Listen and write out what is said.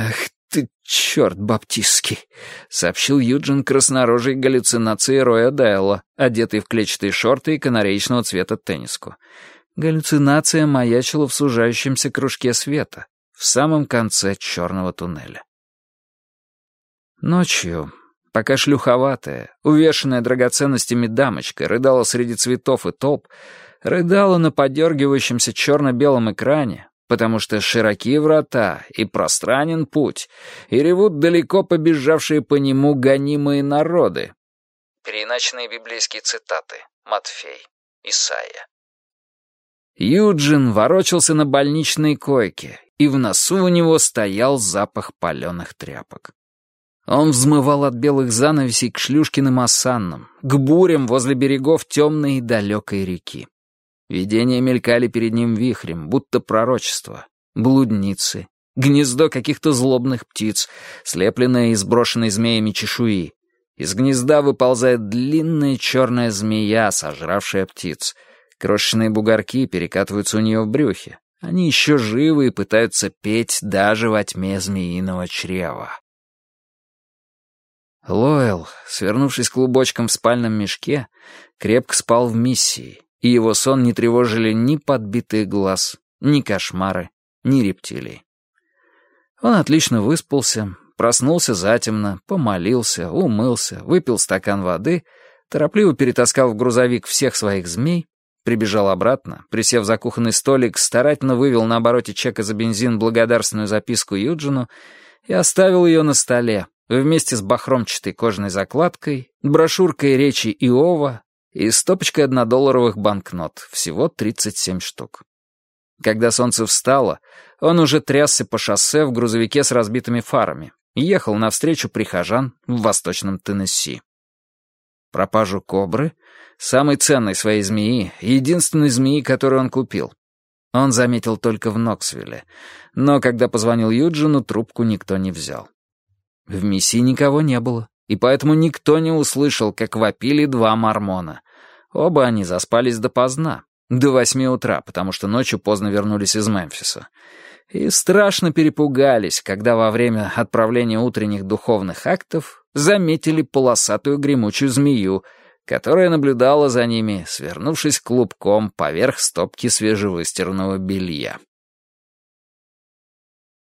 «Ах ты, черт баптистский!» — сообщил Юджин краснорожей галлюцинации Роя Дайла, одетый в клетчатые шорты и канареечного цвета тенниску. Галлюцинация маячила в сужающемся кружке света, в самом конце черного туннеля. Ночью, пока шлюховатая, увешанная драгоценностями дамочка рыдала среди цветов и толп, рыдала на подергивающемся черно-белом экране, потому что широки врата и пространен путь, и ревут далеко побежавшие по нему гонимые народы. Переиначенные библейские цитаты. Матфей. Исаия. Юджин ворочался на больничной койке, и в носу у него стоял запах паленых тряпок. Он взмывал от белых занавесей к шлюшкиным осаннам, к бурям возле берегов темной и далекой реки. Видения мелькали перед ним вихрем, будто пророчество. Блудницы, гнездо каких-то злобных птиц, слепленное из брошенной змеями чешуи. Из гнезда выползает длинная черная змея, сожравшая птиц. Крошечные бугорки перекатываются у нее в брюхе. Они еще живы и пытаются петь даже во тьме змеиного чрева. Лоэл, свернувшись клубочком в спальном мешке, крепко спал в миссии, и его сон не тревожили ни подбитый глаз, ни кошмары, ни рептилии. Он отлично выспался, проснулся затемно, помолился, умылся, выпил стакан воды, торопливо перетаскал в грузовик всех своих змей, прибежал обратно, присев за кухонный столик, старательно вывел на обороте чека за бензин благодарственную записку Юджину и оставил ее на столе, вместе с бахромчатой кожаной закладкой, брошюркой речи Иова и стопочкой однодолларовых банкнот, всего 37 штук. Когда солнце встало, он уже трясся по шоссе в грузовике с разбитыми фарами и ехал навстречу прихожан в восточном Теннесси. Пропажу кобры, самой ценной своей змеи, единственной змеи, которую он купил. Он заметил только в Ноксвилле, но когда позвонил Юджину, трубку никто не взял. В миссии никого не было и поэтому никто не услышал, как вопили два мормона. Оба они заспались допоздна, до восьми утра, потому что ночью поздно вернулись из Мемфиса. И страшно перепугались, когда во время отправления утренних духовных актов заметили полосатую гремучую змею, которая наблюдала за ними, свернувшись клубком поверх стопки свежевыстиранного белья.